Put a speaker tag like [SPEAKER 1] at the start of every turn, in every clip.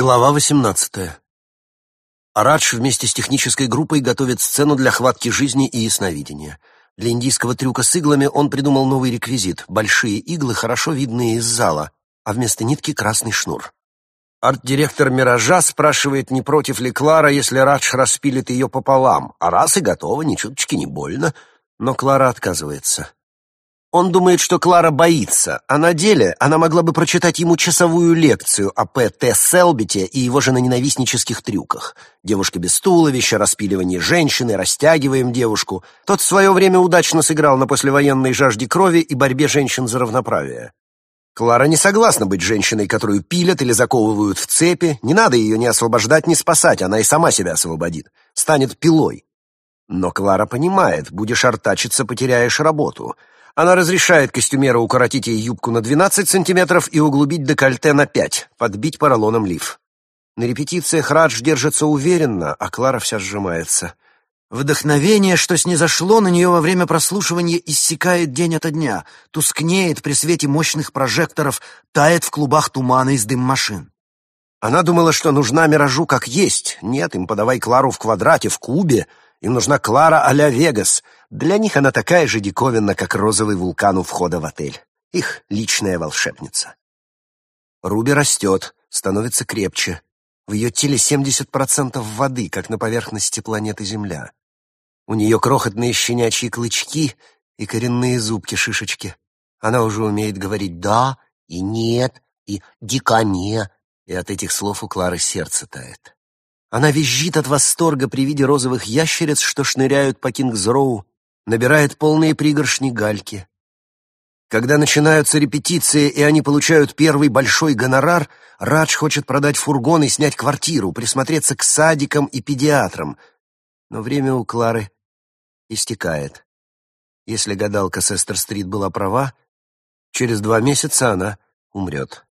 [SPEAKER 1] Глава 18. А Радж вместе с технической группой готовит сцену для хватки жизни и ясновидения. Для индийского трюка с иглами он придумал новый реквизит — большие иглы, хорошо видные из зала, а вместо нитки — красный шнур. Арт-директор «Миража» спрашивает, не против ли Клара, если Радж распилит ее пополам, а раз и готово, ни чуточки не больно, но Клара отказывается. Он думает, что Клара боится, а на деле она могла бы прочитать ему часовую лекцию о П.Т. Селбите и его женоненавистнических трюках. Девушка без туловища, распиливание женщины, растягиваем девушку. Тот в свое время удачно сыграл на послевоенной жажде крови и борьбе женщин за равноправие. Клара не согласна быть женщиной, которую пилят или заковывают в цепи. Не надо ее ни освобождать, ни спасать, она и сама себя освободит. Станет пилой. Но Клара понимает, будешь артачиться, потеряешь работу — она разрешает костюмеру укоротить ей юбку на 12 сантиметров и углубить декольте на 5, подбить поролоном лиф. На репетициях Радж держится уверенно, а Клара вся сжимается. Вдохновение, что снизошло на нее во время прослушивания, иссякает день ото дня, тускнеет при свете мощных прожекторов, тает в клубах тумана из дым машин. Она думала, что нужна Миражу как есть. Нет, им подавай Клару в квадрате, в кубе. Им нужна Клара а-ля Вегас — для них она такая же диковинна, как розовый вулкан у входа в отель. Их личная волшебница. Руби растет, становится крепче. В ее теле 70% воды, как на поверхности планеты Земля. У нее крохотные щенячьи клычки и коренные зубки-шишечки. Она уже умеет говорить «да» и «нет» и «дикане», и от этих слов у Клары сердце тает. Она визжит от восторга при виде розовых ящериц, что шныряют по Кингсроу, набирает полные пригоршни гальки. Когда начинаются репетиции, и они получают первый большой гонорар, Радж хочет продать фургон и снять квартиру, присмотреться к садикам и педиатрам. Но время у Клары истекает. Если гадалка Сестер-стрит была права, через два месяца она умрет.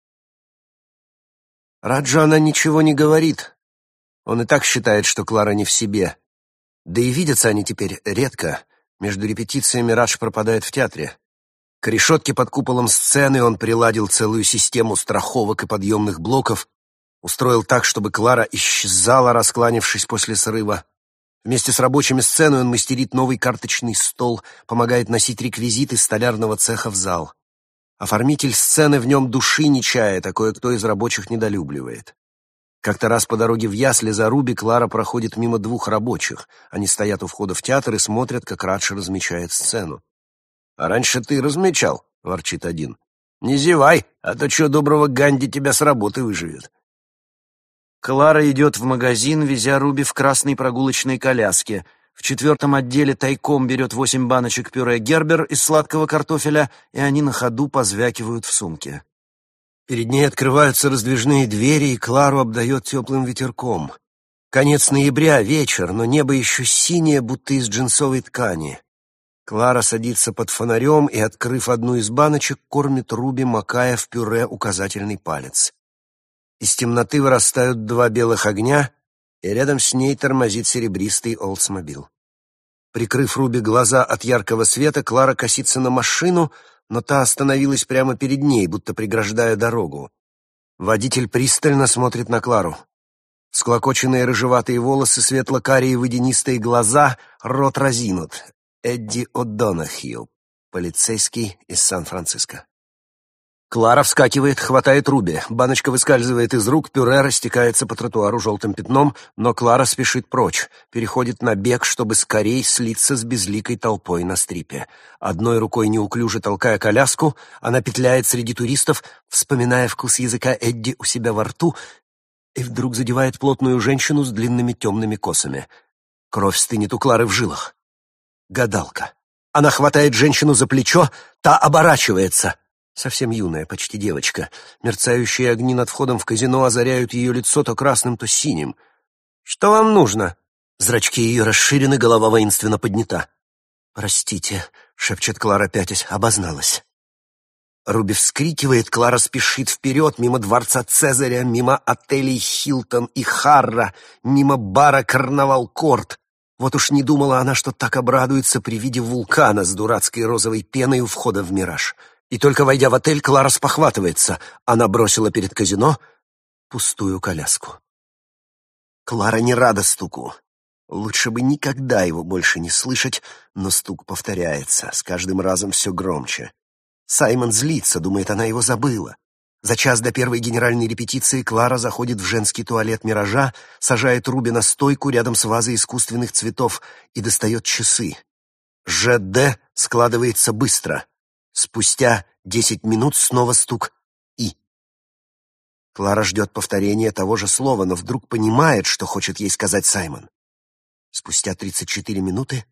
[SPEAKER 1] Раджу она ничего не говорит. Он и так считает, что Клара не в себе. Да и видятся они теперь редко — между репетициями Радж пропадает в театре. К решетке под куполом сцены он приладил целую систему страховок и подъемных блоков, устроил так, чтобы Клара исчезала, раскланившись после срыва. Вместе с рабочими сцены он мастерит новый карточный стол, помогает носить реквизиты столярного цеха в зал. Оформитель сцены в нем души не чает, а кое-кто из рабочих недолюбливает. Как-то раз по дороге в ясли за Руби Клара проходит мимо двух рабочих. Они стоят у входа в театр и смотрят, как Радж размечает сцену. «А раньше ты размечал», — ворчит один. «Не зевай, а то что доброго Ганди тебя с работы выживет». Клара идет в магазин, везя Руби в красной прогулочной коляске. В четвертом отделе тайком берет восемь баночек пюре Гербер из сладкого картофеля, и они на ходу позвякивают в сумке. Перед ней открываются раздвижные двери, и Клару обдает теплым ветерком. Конец ноября, вечер, но небо еще синее, будто из джинсовой ткани. Клара садится под фонарем и, открыв одну из баночек, кормит Руби, макая в пюре указательный палец. Из темноты вырастают два белых огня, и рядом с ней тормозит серебристый Олдсмобил. Прикрыв Руби глаза от яркого света, Клара косится на машину — но та остановилась прямо перед ней, будто преграждая дорогу. Водитель пристально смотрит на Клару. Склокоченные рыжеватые волосы, светло-карие водянистые глаза, рот разинут. Эдди О'Донахью, полицейский из Сан-Франциско. Клара вскакивает, хватает Руби. Баночка выскальзывает из рук, пюре растекается по тротуару желтым пятном, но Клара спешит прочь, переходит на бег, чтобы скорей слиться с безликой толпой на стрипе. Одной рукой неуклюже толкая коляску, она петляет среди туристов, вспоминая вкус языка Эдди у себя во рту, и вдруг задевает плотную женщину с длинными темными косами. Кровь стынет у Клары в жилах. Гадалка. Она хватает женщину за плечо, та оборачивается — Совсем юная, почти девочка. Мерцающие огни над входом в казино озаряют ее лицо то красным, то синим. «Что вам нужно?» Зрачки ее расширены, голова воинственно поднята. «Простите», — шепчет Клара пятясь, обозналась. Руби вскрикивает, Клара спешит вперед, мимо дворца Цезаря, мимо отелей Хилтон и Харра, мимо бара Карнавал-Корт. Вот уж не думала она, что так обрадуется при виде вулкана с дурацкой розовой пеной у входа в «Мираж». И только войдя в отель, Клара спохватывается. Она бросила перед казино, пустую коляску. Клара не рада стуку. Лучше бы никогда его больше не слышать, но стук повторяется, с каждым разом все громче. Саймон злится, думает, она его забыла. За час до первой генеральной репетиции Клара заходит в женский туалет «Миража», сажает Руби на стойку рядом с вазой искусственных цветов и достает часы. ЖД складывается быстро. Спустя десять минут снова стук «И». Клара ждет повторения того же слова, но вдруг понимает, что хочет ей сказать Саймон. Спустя тридцать четыре минуты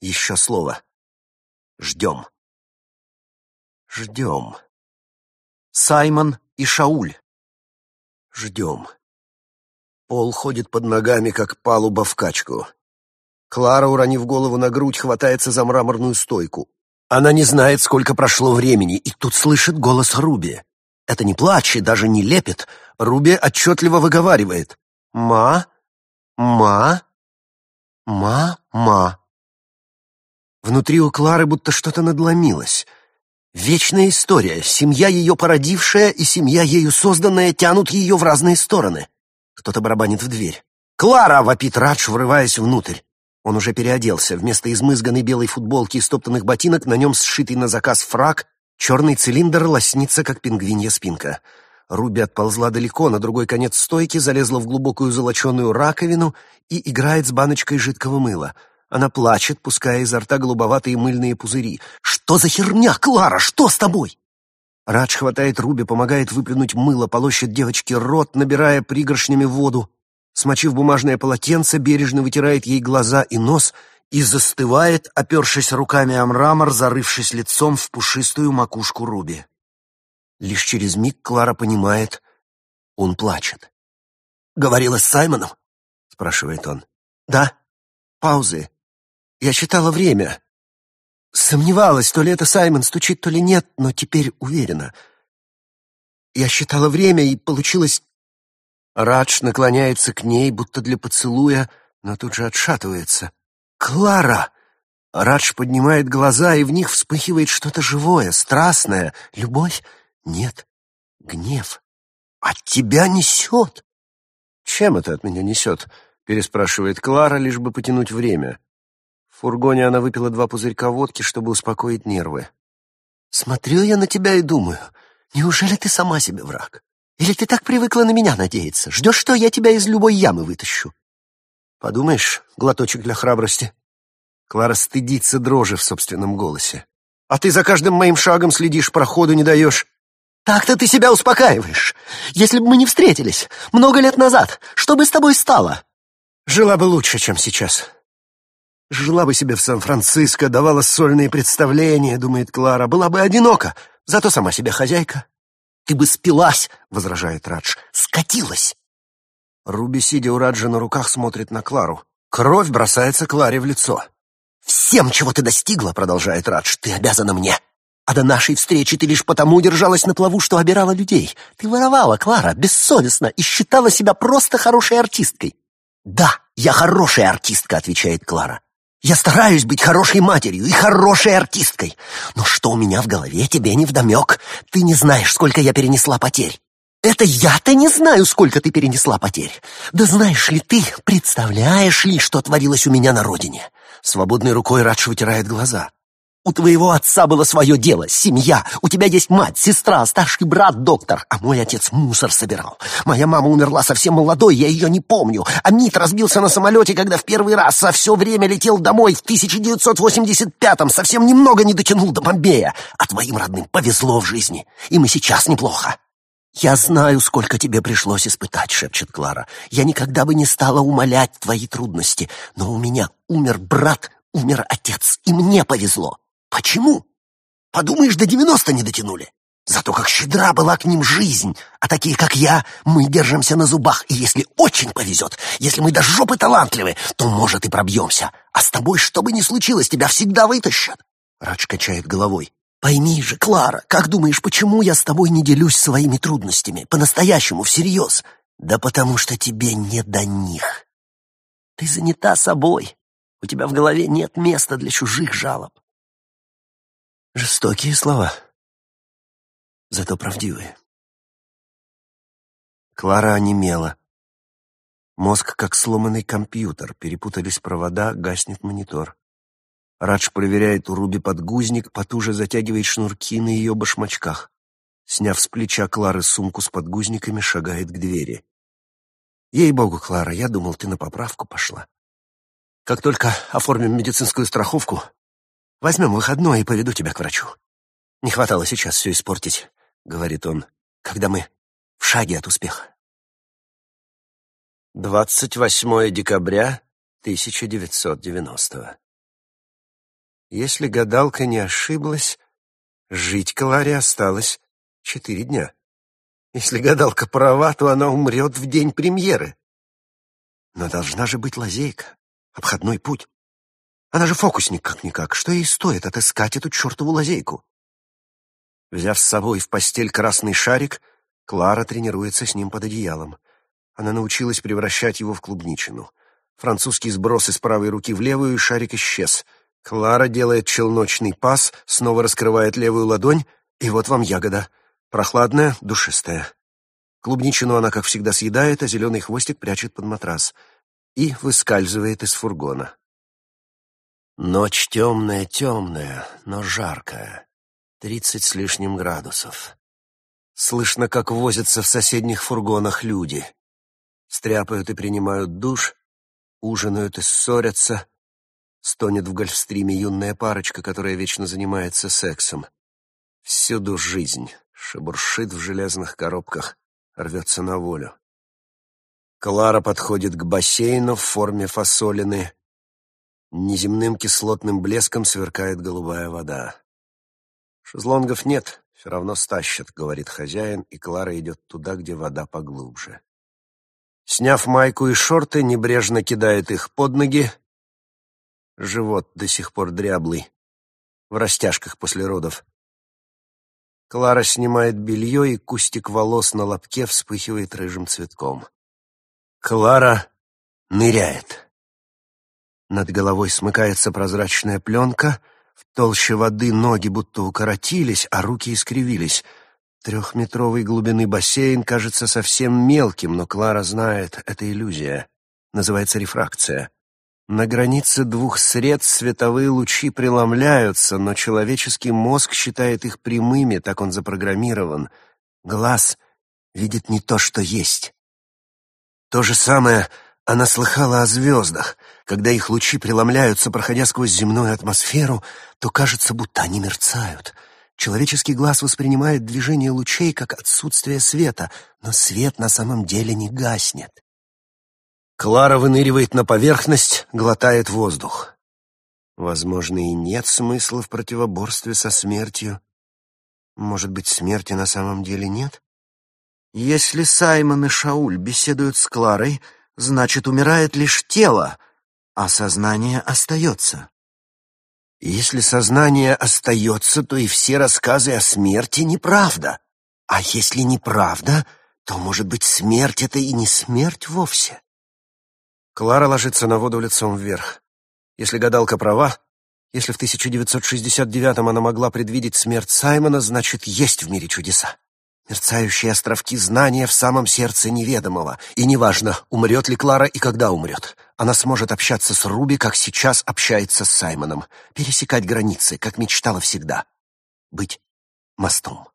[SPEAKER 1] еще слово. Ждем. Ждем. Саймон и Шауль. Ждем. Пол ходит под ногами, как палуба в качку. Клара, уронив голову на грудь, хватается за мраморную стойку. Она не знает, сколько прошло времени, и тут слышит голос Руби. Это не плач и даже не лепет. Руби отчетливо выговаривает. «Ма? Ма? Ма-ма?» Внутри у Клары будто что-то надломилось — Вечная история. Семья ее породившая и семья ею созданная тянут ее в разные стороны. Кто-то барабанит в дверь. «Клара!» — вопит Радж, врываясь внутрь. Он уже переоделся. Вместо измызганной белой футболки и стоптанных ботинок на нем сшитый на заказ фраг, черный цилиндр лоснится, как пингвинья спинка. Руби отползла далеко, на другой конец стойки, залезла в глубокую золоченую раковину и играет с баночкой жидкого мыла — она плачет, пуская изо рта голубоватые мыльные пузыри. «Что за херня, Клара? Что с тобой?» Радж хватает Руби, помогает выплюнуть мыло, полощет девочке рот, набирая пригоршнями воду. Смочив бумажное полотенце, бережно вытирает ей глаза и нос и застывает, опершись руками о мрамор, зарывшись лицом в пушистую макушку Руби. Лишь через миг Клара понимает, он плачет. «Говорила с Саймоном?» — спрашивает он. «Да. Паузы. Я считала время. Сомневалась, то ли это Саймон стучит, то ли нет, но теперь уверена. Я считала время, и получилось... Радж наклоняется к ней, будто для поцелуя, но тут же отшатывается. «Клара!» Радж поднимает глаза, и в них вспыхивает что-то живое, страстное. Любовь? Нет. Гнев. От тебя несет. «Чем это от меня несет?» — переспрашивает Клара, лишь бы потянуть время фургоне она выпила два пузырька водки, чтобы успокоить нервы. «Смотрю я на тебя и думаю, неужели ты сама себе враг? Или ты так привыкла на меня надеяться? Ждешь, что я тебя из любой ямы вытащу?» «Подумаешь, глоточек для храбрости». Клара стыдится дрожи в собственном голосе. «А ты за каждым моим шагом следишь, проходу не даешь». «Так-то ты себя успокаиваешь. Если бы мы не встретились много лет назад, что бы с тобой стало?» «Жила бы лучше, чем сейчас», Жила бы себе в Сан-Франциско, давала сольные представления, думает Клара, была бы одинока, зато сама себе хозяйка. Ты бы спилась, возражает Радж, скатилась. Руби, сидя у Раджа на руках, смотрит на Клару. Кровь бросается Кларе в лицо. «Всем, чего ты достигла, — продолжает Радж, — ты обязана мне. А до нашей встречи ты лишь потому держалась на плаву, что обирала людей. Ты воровала, Клара, бессовестно, и считала себя просто хорошей артисткой. «Да, я хорошая артистка», — отвечает Клара. Я стараюсь быть хорошей матерью и хорошей артисткой. Но что у меня в голове, тебе не вдомек. Ты не знаешь, сколько я перенесла потерь. Это я-то не знаю, сколько ты перенесла потерь. Да знаешь ли ты, представляешь ли, что творилось у меня на родине? Свободной рукой Радж вытирает глаза. У твоего отца было свое дело, семья. У тебя есть мать, сестра, старший брат, доктор. А мой отец мусор собирал. Моя мама умерла совсем молодой, я ее не помню. А Мит разбился на самолете, когда в первый раз за все время летел домой в 1985-м. Совсем немного не дотянул до Бомбея. А твоим родным повезло в жизни. И мы сейчас неплохо. «Я знаю, сколько тебе пришлось испытать», — шепчет Клара. «Я никогда бы не стала умолять твои трудности, но у меня умер брат, умер отец, и мне повезло. Почему? Подумаешь, до девяносто не дотянули. Зато как щедра была к ним жизнь, а такие, как я, мы держимся на зубах, и если очень повезет, если мы до жопы талантливы, то, может, и пробьемся. А с тобой, что бы ни случилось, тебя всегда вытащат. Радж качает головой. Пойми же, Клара, как думаешь, почему я с тобой не делюсь своими трудностями? По-настоящему, всерьез? Да потому что тебе не до них. Ты занята собой. У тебя в голове нет места для чужих жалоб. Жестокие слова, зато правдивые. Клара онемела. Мозг как сломанный компьютер, перепутались провода, гаснет монитор. Радж проверяет у Руби подгузник, потуже затягивает шнурки на ее башмачках. Сняв с плеча Клары сумку с подгузниками, шагает к двери. «Ей-богу, Клара, я думал, ты на поправку пошла. Как только оформим медицинскую страховку, возьмем выходной и поведу тебя к врачу. Не хватало сейчас все испортить», — говорит он, — «когда мы в шаге от успеха». 28 декабря 1990 Если гадалка не ошиблась, жить Кларе осталось четыре дня. Если гадалка права, то она умрет в день премьеры. Но должна же быть лазейка, обходной путь. Она же фокусник как-никак. Что ей стоит отыскать эту чертову лазейку? Взяв с собой в постель красный шарик, Клара тренируется с ним под одеялом. Она научилась превращать его в клубничину. Французский сброс из правой руки в левую, и шарик исчез. Клара делает челночный пас, снова раскрывает левую ладонь, и вот вам ягода. Прохладная, душистая. Клубничину она, как всегда, съедает, а зеленый хвостик прячет под матрас. И выскальзывает из фургона. Ночь темная-темная, но жаркая. Тридцать с лишним градусов. Слышно, как возятся в соседних фургонах люди. Стряпают и принимают душ, ужинают и ссорятся. Стонет в гольфстриме юная парочка, которая вечно занимается сексом. Всюду жизнь, шебуршит в железных коробках, рвется на волю. Клара подходит к бассейну в форме фасолины. Неземным кислотным блеском сверкает голубая вода. «Шезлонгов нет, все равно стащат», — говорит хозяин, и Клара идет туда, где вода поглубже. Сняв майку и шорты, небрежно кидает их под ноги. Живот до сих пор дряблый, в растяжках после родов. Клара снимает белье, и кустик волос на лобке вспыхивает рыжим цветком. Клара ныряет. Над головой смыкается прозрачная пленка, в толще воды ноги будто укоротились, а руки искривились — Трехметровой глубины бассейн кажется совсем мелким, но Клара знает, это иллюзия. Называется рефракция. На границе двух сред световые лучи преломляются, но человеческий мозг считает их прямыми, так он запрограммирован. Глаз видит не то, что есть. То же самое она слыхала о звездах. Когда их лучи преломляются, проходя сквозь земную атмосферу, то кажется, будто они мерцают — Человеческий глаз воспринимает движение лучей как отсутствие света, но свет на самом деле не гаснет. Клара выныривает на поверхность, глотает воздух. Возможно, и нет смысла в противоборстве со смертью. Может быть, смерти на самом деле нет? Если Саймон и Шауль беседуют с Кларой, значит, умирает лишь тело, а сознание остается. Если сознание остается, то и все рассказы о смерти неправда. А если неправда, то, может быть, смерть — это и не смерть вовсе. Клара ложится на воду лицом вверх. Если гадалка права, если в 1969-м она могла предвидеть смерть Саймона, значит, есть в мире чудеса. Мерцающие островки знания в самом сердце неведомого. И неважно, умрет ли Клара и когда умрет. Она сможет общаться с Руби, как сейчас общается с Саймоном. Пересекать границы, как мечтала всегда. Быть мостом.